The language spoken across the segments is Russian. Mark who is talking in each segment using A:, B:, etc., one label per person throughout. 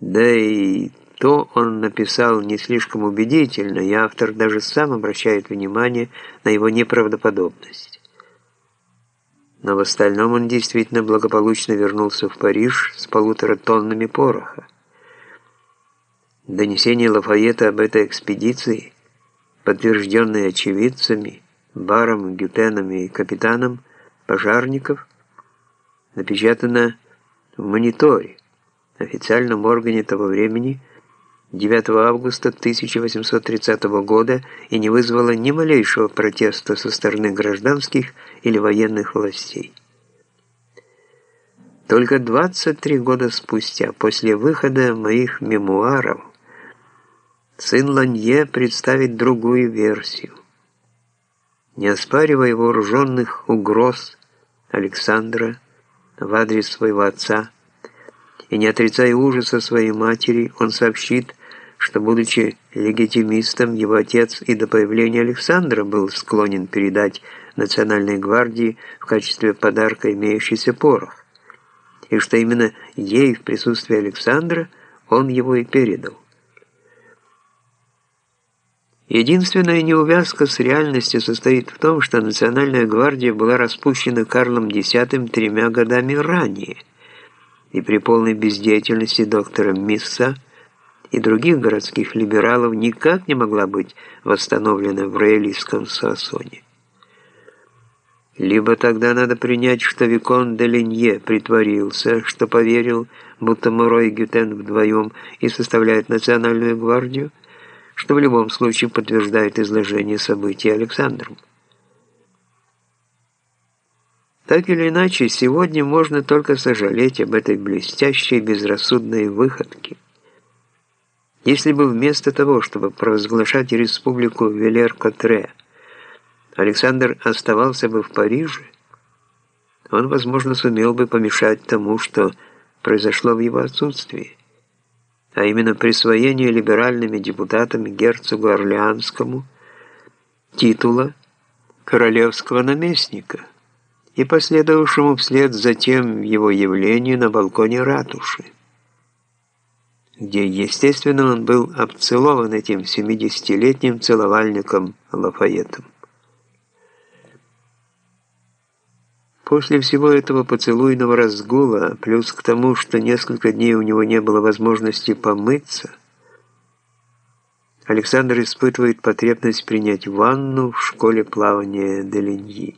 A: Да и то он написал не слишком убедительно, и автор даже сам обращает внимание на его неправдоподобность. Но в остальном он действительно благополучно вернулся в Париж с полутора тоннами пороха. Донесение Лафайета об этой экспедиции, подтвержденное очевидцами, Баром, Гютеном и капитаном пожарников, напечатано в мониторе, официальном органе того времени, 9 августа 1830 года и не вызвало ни малейшего протеста со стороны гражданских или военных властей. Только 23 года спустя, после выхода моих мемуаров, сын Ланье представит другую версию. Не оспаривая вооруженных угроз Александра в адрес своего отца, и не отрицая ужаса своей матери, он сообщит, что, будучи легитимистом, его отец и до появления Александра был склонен передать Национальной гвардии в качестве подарка имеющийся порох, и что именно ей в присутствии Александра он его и передал. Единственная неувязка с реальностью состоит в том, что Национальная гвардия была распущена Карлом X тремя годами ранее – и при полной бездеятельности доктора Мисса и других городских либералов никак не могла быть восстановлена в роялистском Сассоне. Либо тогда надо принять, что Викон де Ленье притворился, что поверил, будто Моро и Гютен вдвоем и составляют национальную гвардию, что в любом случае подтверждает изложение событий Александром. Так или иначе, сегодня можно только сожалеть об этой блестящей безрассудной выходке. Если бы вместо того, чтобы провозглашать республику Велер-Котре, Александр оставался бы в Париже, он, возможно, сумел бы помешать тому, что произошло в его отсутствии, а именно присвоение либеральными депутатами герцогу Орлеанскому титула королевского наместника – и последовавшему вслед затем его явлению на балконе ратуши, где, естественно, он был обцелован этим 70-летним целовальником Лафаетом. После всего этого поцелуйного разгула, плюс к тому, что несколько дней у него не было возможности помыться, Александр испытывает потребность принять ванну в школе плавания Делиньи.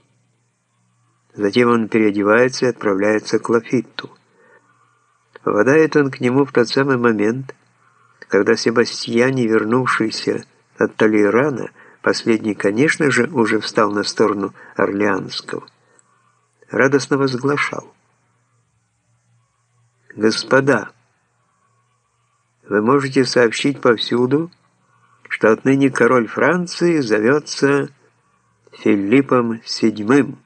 A: Затем он переодевается и отправляется к Лафитту. Попадает он к нему в тот самый момент, когда Себастьяне, вернувшийся от Толейрана, последний, конечно же, уже встал на сторону Орлеанского, радостно возглашал. «Господа, вы можете сообщить повсюду, что отныне король Франции зовется Филиппом VII».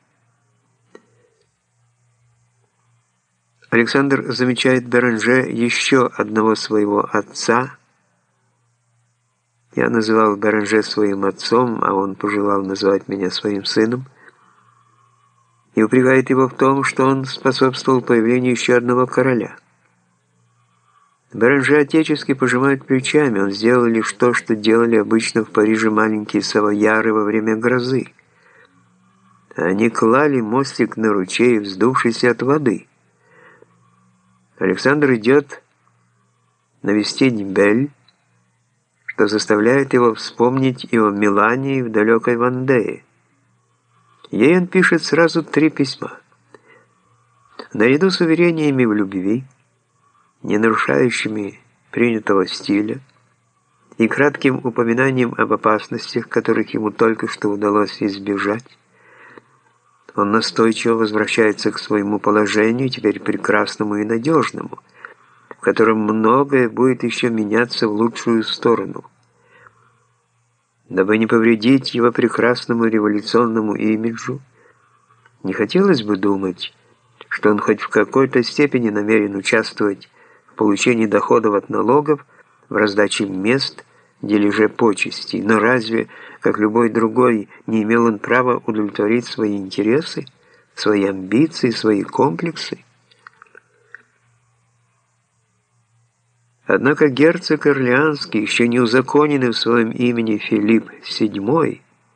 A: Александр замечает Беранже еще одного своего отца. Я называл Беранже своим отцом, а он пожелал называть меня своим сыном. И упрекает его в том, что он способствовал появлению еще одного короля. Беранже отечески пожимает плечами, он сделал лишь то, что делали обычно в Париже маленькие савояры во время грозы. Они клали мостик на ручей, вздувшийся от воды – Александр идет навестить Бель, что заставляет его вспомнить и о Милане в далекой Вандее. Ей он пишет сразу три письма. Наряду с уверениями в любви, не нарушающими принятого стиля, и кратким упоминанием об опасностях, которых ему только что удалось избежать, он настойчиво возвращается к своему положению, теперь прекрасному и надежному, в котором многое будет еще меняться в лучшую сторону. Дабы не повредить его прекрасному революционному имиджу, не хотелось бы думать, что он хоть в какой-то степени намерен участвовать в получении доходов от налогов, в раздаче мест – дележе почестей, но разве, как любой другой, не имел он права удовлетворить свои интересы, свои амбиции, свои комплексы? Однако герцог Орлеанский, еще не узаконенный в своем имени Филипп VII,